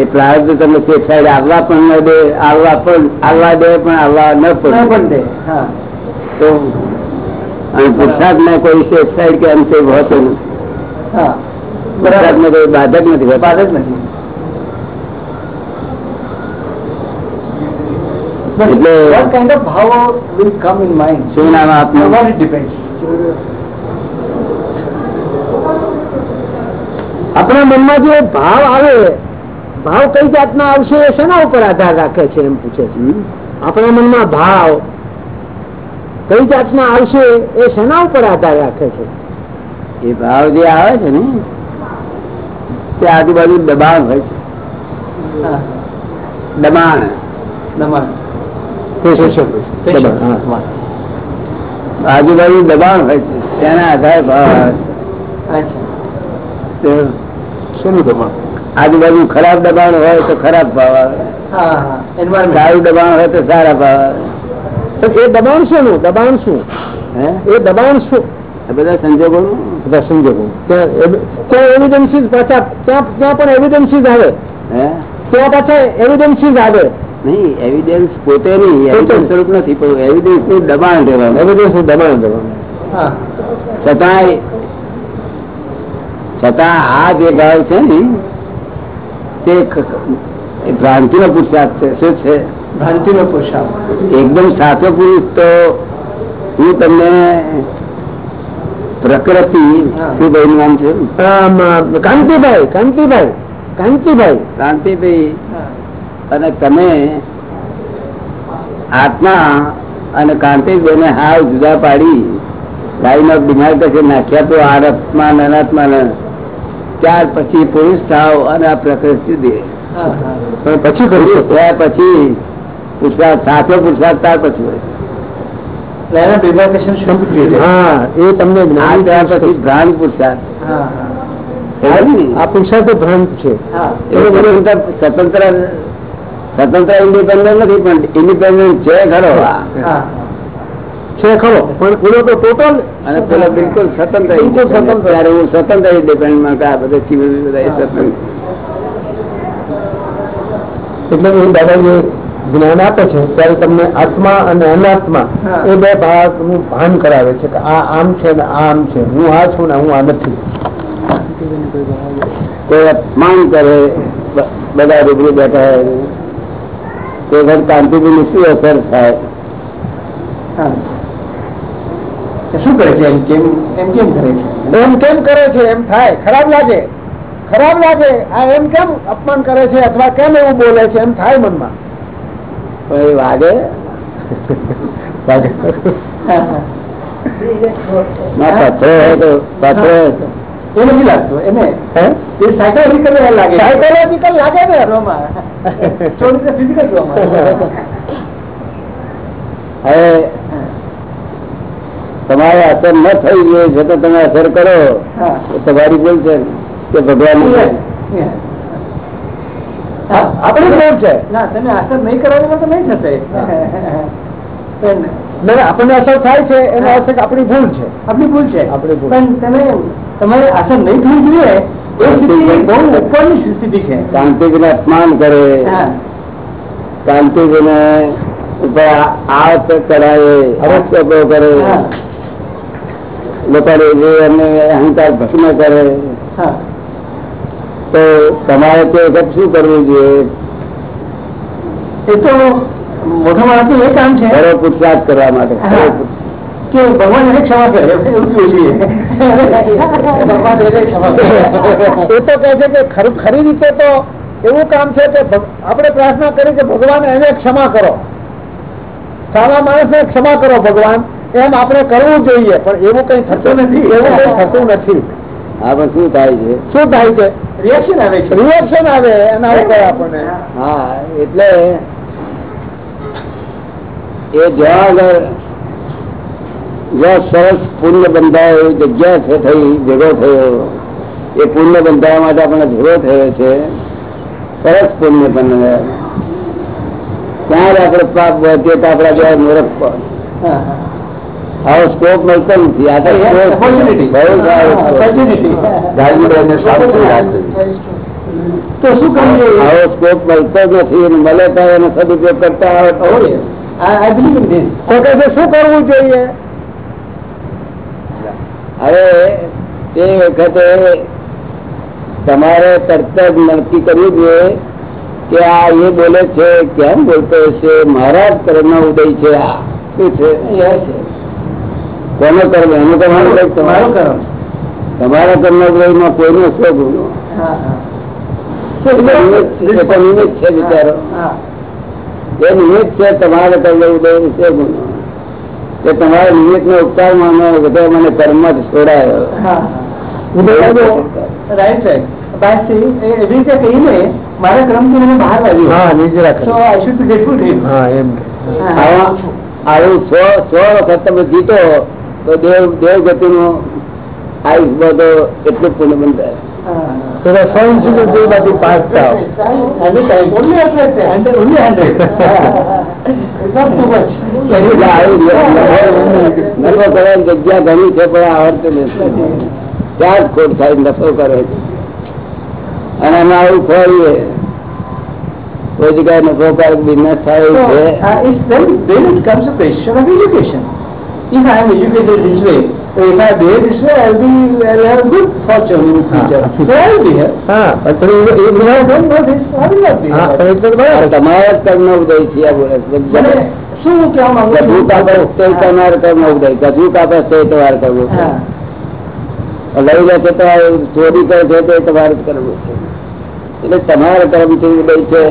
એ પ્રારબ્ધ. એ પ્રારબ્ધ તમે તે સાઈડ આવવા પણ ન દે આવવા પણ આવવા દે પણ આવવા ન ના પણ પડે દે. હા તો અને પુરુષાર્થ ને કોઈ શેઠ સાઈડ કે એમ કઈ હોતું નથી હા પુરુષાર્થ ને કોઈ બાધક નથી હોતું. બાદ જ નથી એટલે what kind of bhava will come in mind શું નામ આપનું what it depends આપણા મનમાં જે ભાવ આવે ભાવ કઈ જાતના આવશે એ શેના ઉપર આધાર રાખે છે એમ પૂછે છે? આપણા મનમાં ભાવ કઈ જાતના આવશે એ શેના ઉપર આધાર રાખે છે? એ ભાવ જે આવે છે ને તે આજુબાજુ દબાણ હોય છે. દબાણ. દબાણ. આજુબાજુ દબાણ હોય છે. તેના આધારે ભાવ આવે છે. તો શેનું દબાણ? આજુબાજુ ખરાબ દબાણ હોય તો ખરાબ ભાવ આવે. સારું દબાણ હોય તો સારા ભાવ આવે. એ દબાણ શું દબાણ શું? એ દબાણ શું? બધા સંજોગો બધા સંજોગો. ત્યાં એવ- ત્યાં એવિડન્સીસ પાછા ત્યાં ત્યાં પણ એવિડન્સીસ આવે. ત્યાં પાછા એવિડન્સીસ આવે. નહીં એવિડન્સ પોતે નહીં એવિડન્સ સ્વરૂપ નથી પણ એવિડન્સનું દબાણ રહેવાનું. એવિડન્સ દબાણ દબાણ રહેવાનું. છતાંય છતાં આ જે ભાવ છે ને તે ભ્રાંતિ નો પુરુષાર્થ છે. શું છે? ભ્રાંતિનો પોશાક એકદમ સાચો પુરુષ તો હું તમને પ્રકૃતિ શું ભાઈ નું નામ છે? કાંતિભાઈ કાંતિભાઈ કાંતિભાઈ. કાંતિભાઈ અને તમે આત્મા અને કાંતિભાઈ ને હાવ જુદા પાડી. લાઈન ઓફ ડિમાર્ક છે નાખ્યા તો આત્મા અને અનાત્મા ને ત્યાર પછી પુરુષ થાવ અને આ પ્રકૃતિ પણ પછી કરી પછી પુરસાદ સાચો પુરસાદ ત્યાર પછી હોય એ તમને જ્ઞાન ત્યાર પછી ભ્રાંત ને? આ ભ્રાંત છે. સ્વતંત્ર સ્વતંત્ર ઇન્ડિપેન્ડન્ટ નથી પણ ઇન્ડિપેન્ડન્ટ છે ખરો. છે ખરો પણ એનો તો ટોટલ અને પેલો બિલકુલ સ્વતંત્ર બિલકુલ સ્વતંત્ર. ત્યારે હું સ્વતંત્ર ઇન્ડિપેન્ડન્ટમાં કે આ બધા સિવિલ બધા એ સ્વતંત્ર. એટલે હું દાદા જે જ્ઞાન આપે છે ત્યારે તમને આત્મા અને અનાત્મા એ બે ભાગનું ભાન કરાવે છે કે આ આમ છે ને આ આમ છે હું આ છું ને હું આ નથી. કોઈ અપમાન કરે બધા રૂબરૂ બેઠા કોઈ વખત કાંતિભાઈ શું અસર થાય? શું કરે છે? એમ કેમ એમ કેમ કરે છે? એમ કેમ કરે છે? એમ થાય. ખરાબ લાગે. ખરાબ લાગે. આ એમ કેમ અપમાન કરે છે અથવા કેમ એવું બોલે છે? એમ થાય મનમાં. એ વાગે. હવે તમારે અસર ન થઈ જોઈએ છે તો તમે અસર કરો. તમારી ભૂલ છે કે ભગવાન આપણી ભૂલ છે. ના તમે અસર નહીં કરવાની તો નહીં થશે. આપણને અસર થાય છે એનો અર્થ આપણી ભૂલ છે. આપણી ભૂલ છે. આપણી ભૂલ. પણ તમે તમારે અસર નહીં થવી જોઈએ. એ સ્થિતિ બહુ ઉપરની સ્થિતિ છે. શાંતિજીને અપમાન કરે. હા. શાંતિજીને ઉપર આત કરાવે આક્ષેપો કરે. લોકોને જે એમને અહંકાર ભસ્મ કરે તો તમારે તે વખત શું કરવું જોઈએ? એ તો મોટા માણસનું એ કામ છે. ખરો પુરુષાર્થ કરવા માટે. કે ભગવાન એને ક્ષમા કરે એવું જોઈએ. ભગવાન એને ક્ષમા કરે. એ તો કહે છે કે ખરી ખરી રીતે તો એવું કામ છે કે આપણે પ્રાર્થના કરી કે ભગવાન એને ક્ષમા કરો. સારા માણસને ક્ષમા કરો ભગવાન. એમ આપણે કરવું જોઈએ પણ એવું કઈ થતું નથી. એવું કઈ થતું નથી. હા પણ શું થાય છે? શું થાય છે? રિએક્શન આવે છે. રિએક્શન આવે એના ઉપર આપણને. હા એટલે એ જ્યાં આગળ જ્યાં સરસ પુણ્ય બંધાય એવી જગ્યા છે થઈ ભેગો થયો એ પુણ્ય બંધાવા માટે આપણને ભેગો થયો છે સરસ પુણ્ય બંધાય ત્યાં જ આપણે પાપ વધીએ તો આપણા જેવા મૂર્ખ પણ. હા, હા. આવો સ્કોપ મળતો નથી. આ તો શું કરીએ આવો સ્કોપ મળતો નથી મળે તો એનો સદુપયોગ કરતા આવે. શું કરવું જોઈએ? હવે તે વખતે તમારે તરત જ નક્કી કરવું જોઈએ કે આ એ બોલે છે કેમ બોલતો હશે? મારા જ કર્મ ઉદય છે આ. શું છે. કોનો કર્મ? એનું તમારું કંઈક તમારો તમારું કરો તમારા કર્મ ઉદયમાં કોઈનો ગુનો છે. એ નિમિત્ત તમારા ગુનો એ તમારા નિમિત્ત નો ઉપકાર માનો બધા મને કર્મ જ છોડાયો. હા. Right, right. બાદથી એ એવી રીતે કહીને મારા ક્રમથી મને બહાર લાવ્યો હા નિજરા So I should be grateful to him. હા એમ. હા. આવા- સો વખત તમે જીતો તો દેવ દેવ ગતિ નું આયુષ બધો એટલું પૂર્ણ બંધાય જગ્યા ઘણી છે પણ આવડતું નથી ત્યાં ખોટ થાય નફો કરે છે અને અમે આવું ખોરીએ કોઈ જગ્યાએ નફો કારક બિઝનેસ થાય છે uh. If I am educated this way, if I behave this way, I'll be, I'll have good fortune in future. Ah. So I'll be here. તમારા કર્મ ઉદય છે શું કહેવા માંગુ છું? કાપસ તે તમારે કર્મ ઉદય કજુ કાપસ તે તમારે કરવું છે લઈ લે છે તો ચોરી કરે છે તે તમારે જ કરવું છે એટલે તમારા કર્મથી ઉદય છે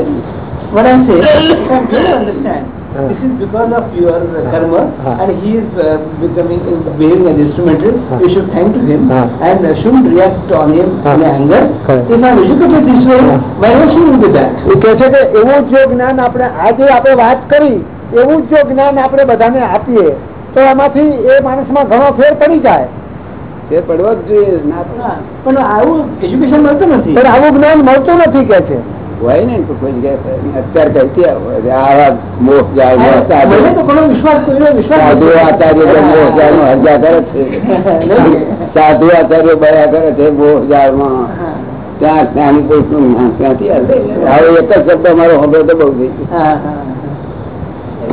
What I say, I don't understand, Ah. This is because of your uh, karma Ah. and he is uh, becoming, uh, behaving as instrumental, Ah. you should thank to him Ah. and uh, shouldn't react on him Ah. in anger. Correct. If I am educated this way, Ah. my reaction will be that. એ કહે છે કે એવું જ જ્ઞાન આપણે આજે આપણે વાત કરી એવું જ જ્ઞાન આપણે બધાને આપીએ તો એમાંથી એ માણસમાં ઘણો ફેર પડી જાય ફેર પડવો જ જોઈએ. પણ આવું એજ્યુકેશન મળતું નથી પણ આવું જ્ઞાન મળતું નથી કે છે હોય ને તો કોઈ જગ્યાએ અત્યારે કઈથી આવે આવા મોહ જાય મોહ મને સાધુ. તો કોનો વિશ્વાસ કોઈનો વિશ્વાસ સાધુ નથી. આચાર્ય જે મોહ જાળનો હત્યા કરે છે. સાધુ આચાર્ય બયા કરે છે મોહ જાળમાં. માં ત્યાં જ્ઞાની પુરુષનું જ્ઞાન ક્યાંથી હવે એક જ શબ્દ મારો સાંભળ્યો તો બહુ થઈ ગયું.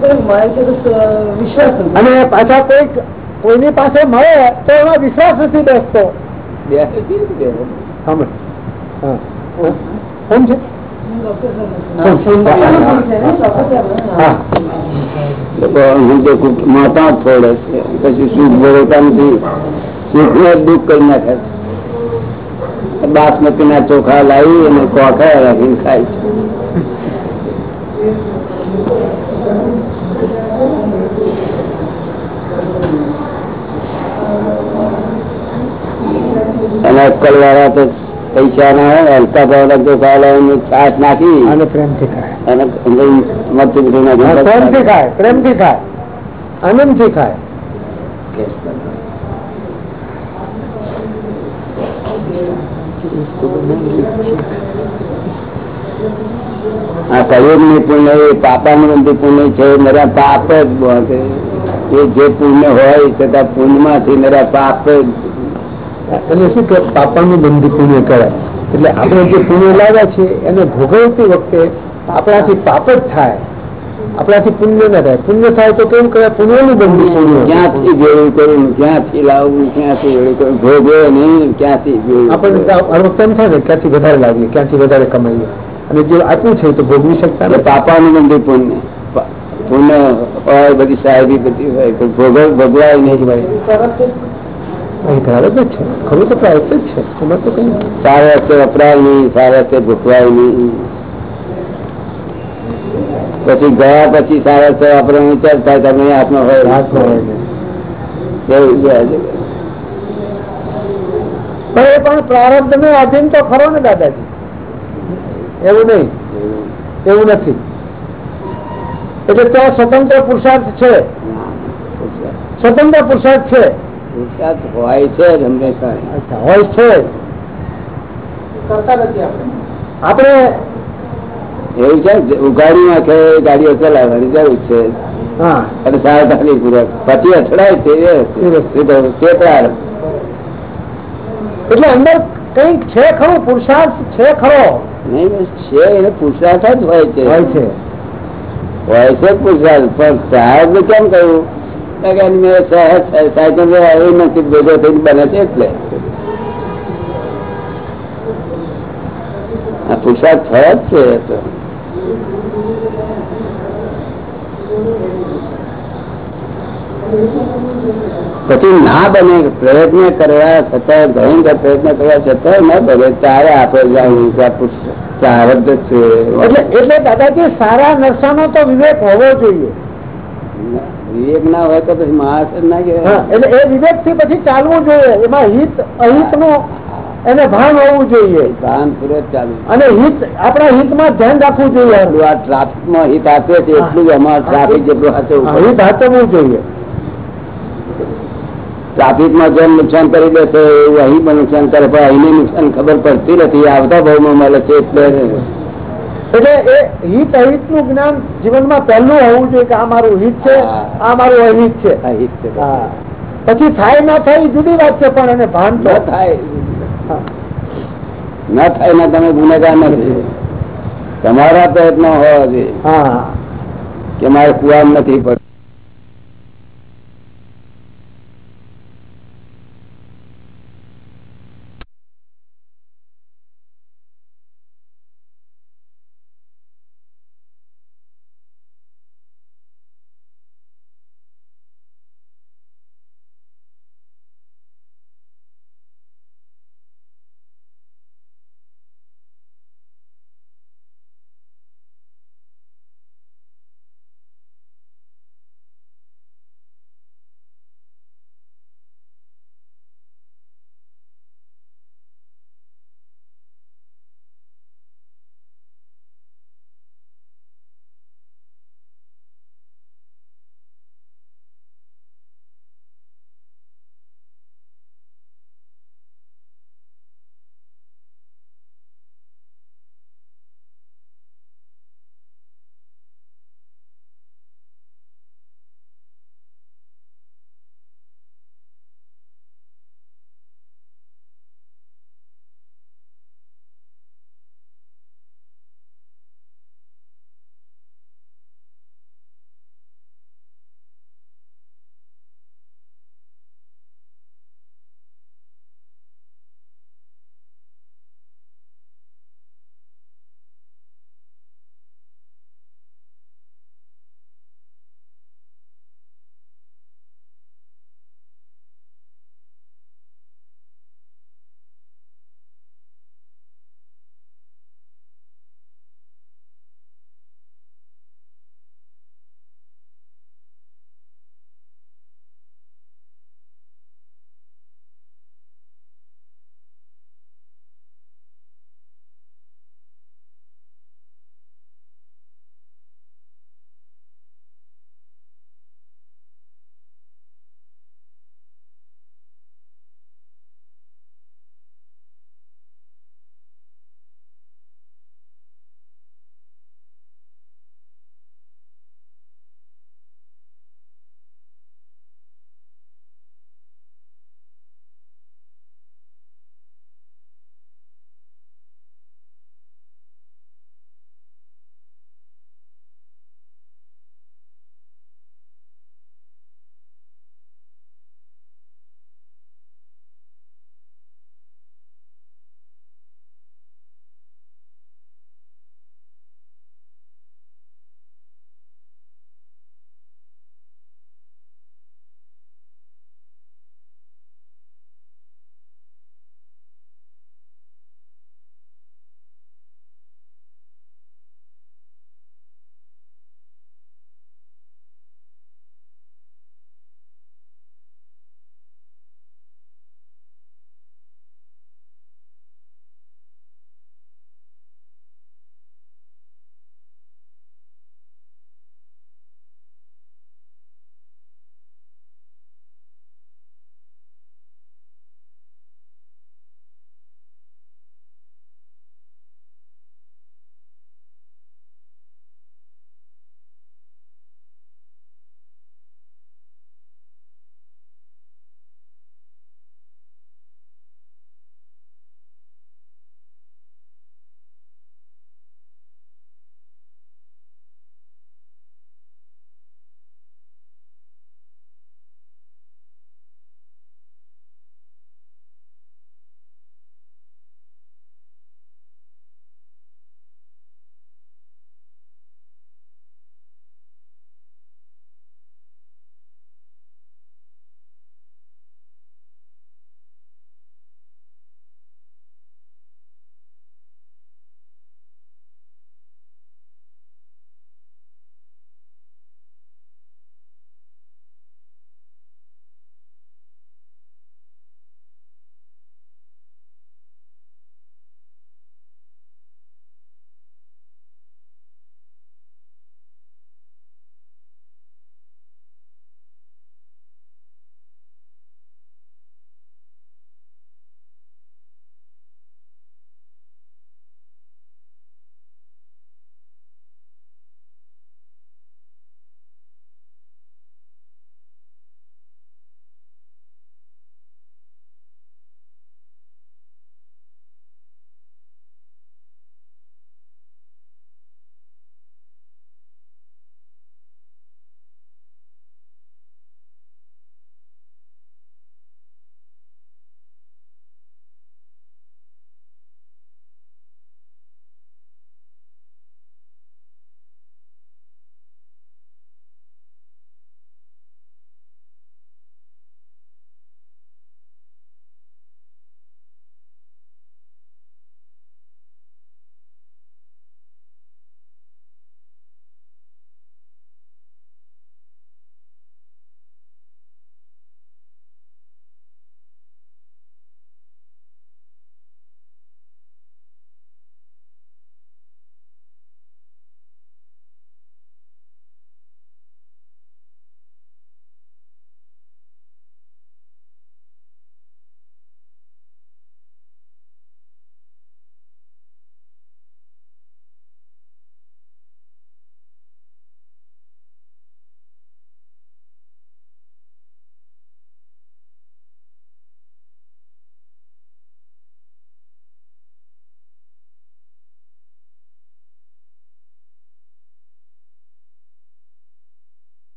બસ. અને પાછા કોઈક કોઈની પાસે મળે તો એમાં વિશ્વાસ નથી બેસતો. બે કેવી રીતે બાસમતી ના ચોખા લાવી અને કોખા રાખીને ખાય છે. અને અક્કલ વાળા તો પૈસા ના હલકા ભાવના ચોખા લાવીને છાશ નાખી અને પ્રેમથી ખાય. અને મરચું પ્રેમથી ખાય પ્રેમથી ખાય. આનંદથી ખાય. આ કયું ની પુણ્ય એ પાપા નું બંધી પુણ્ય છે મારા પાપ જ એ જે પુણ્ય હોય છતાં પુણ્યમાંથી મારા પાપ જ એટલે શું કે પાપાનું બંધી પુણ્ય કરાય એટલે આપણે જે પુણ્ય લાવ્યા છે એને ભોગવતી વખતે આપણાથી પાપ જ થાય. આપણાથી પુણ્ય ના થાય. પુણ્ય થાય તો કેમ કરે પુણ્યનું બંધ પુણ્ય. ક્યાંથી ભેળું કરવું ક્યાંથી લાવવું ક્યાંથી ભેળું કરવું ભોગવે નહીં ક્યાંથી આપણને એમ થાય ને ક્યાંથી વધારે લાવીએ ક્યાંથી વધારે કમાઈએ? અને જે આપ્યું છે તો ભોગવી શકતા પાપાનું બંધ પુણ્ય. પુણ્ય હોય બધી સાહેબી બધી હોય ભોગવ ભોગવાય નહીં. ભાઈ અહીં પ્રારબ્ધ જ છે. ખરું તો પ્રારબ્ધ જ છે. એમાં તો કઈ સારા રસ્તે વપરાય નહીં સારા રસ્તે ભૂખવાય નહીં પછી ગયા પછી સારા છે આપણે વિચાર થાય તમે હાથમાં હોય. પણ પ્રારબ્ધ ને આધીન તો ખરો ને દાદાજી. એવું નહીં. એવું નથી. એટલે ત્યાં સ્વતંત્ર પુરુષાર્થ છે. સ્વતંત્ર પુરુષાર્થ છે. પુરુષાર્થ હોય છે જ હંમેશા. હોય છે આપણે. આપણે એવું છે? ઉઘાડી નાખે ગાડીઓ ચલાવવાની જરૂર છે. અને સાવધાની પૂર્વક પછી અથડાય પ્રારંભ. એટલે અંદર કંઈક છે ખરો? પુરુષાર્થ છે ખરો? નહીં છે એને પુરુષાર્થ જ હોય છે. હોય છે. હોય છે પુરુષાર્થ પણ સાહેબ કેમ કહ્યું સાયકલ નથી ભેગો થઈને બને છે એટલે. આ પુરુષાર્થ થયો જ છે પછી ના બને, પ્રયત્ન કરવા છતાં ભયંકર પ્રયત્ન કરવા છતાં ના બને ત્યારે આપણે જાણવું કે છે. એટલે એટલે દાદાજી, સારા નરસાનો તો વિવેક હોવો જોઈએ. વિવેક ના હોય તો પછી માણસ ના કહેવાય. એટલે એ વિવેકથી પછી ચાલવું જોઈએ. એમાં હિત અહિતનું એને ભાન હોવું જોઈએ. ભાન પૂર્વક ચાલવું અને હિત આપણા હિતમાં ધ્યાન રાખવું જોઈએ. આ ટ્રાફિકમાં હિત આપે છે એટલું જ અમારું ટ્રાફિક જેટલું હાથે હિત હાચવવું જોઈએ. ટ્રાફિકમાં જેમ નુકસાન કરી દે છે એવું અહીં પણ નુકસાન કરે પણ અહીં નુકસાન ખબર પડતી નથી. આવતા ભાવમાં મળે છે એટલે એટલે એ હિત અહિતનું જ્ઞાન જીવનમાં પહેલું હોવું જોઈએ કે આ મારું હિત છે આ મારું અહિત છે આ હિત છે. હા. પછી થાય ના થાય જુદી વાત છે પણ એને ભાન તો થાય હા. ન થાય ના તમે ગુનેગાર નથી તમારા પ્રયત્ન હોવા જોઈએ હા કે મારે કુવા નથી પડતું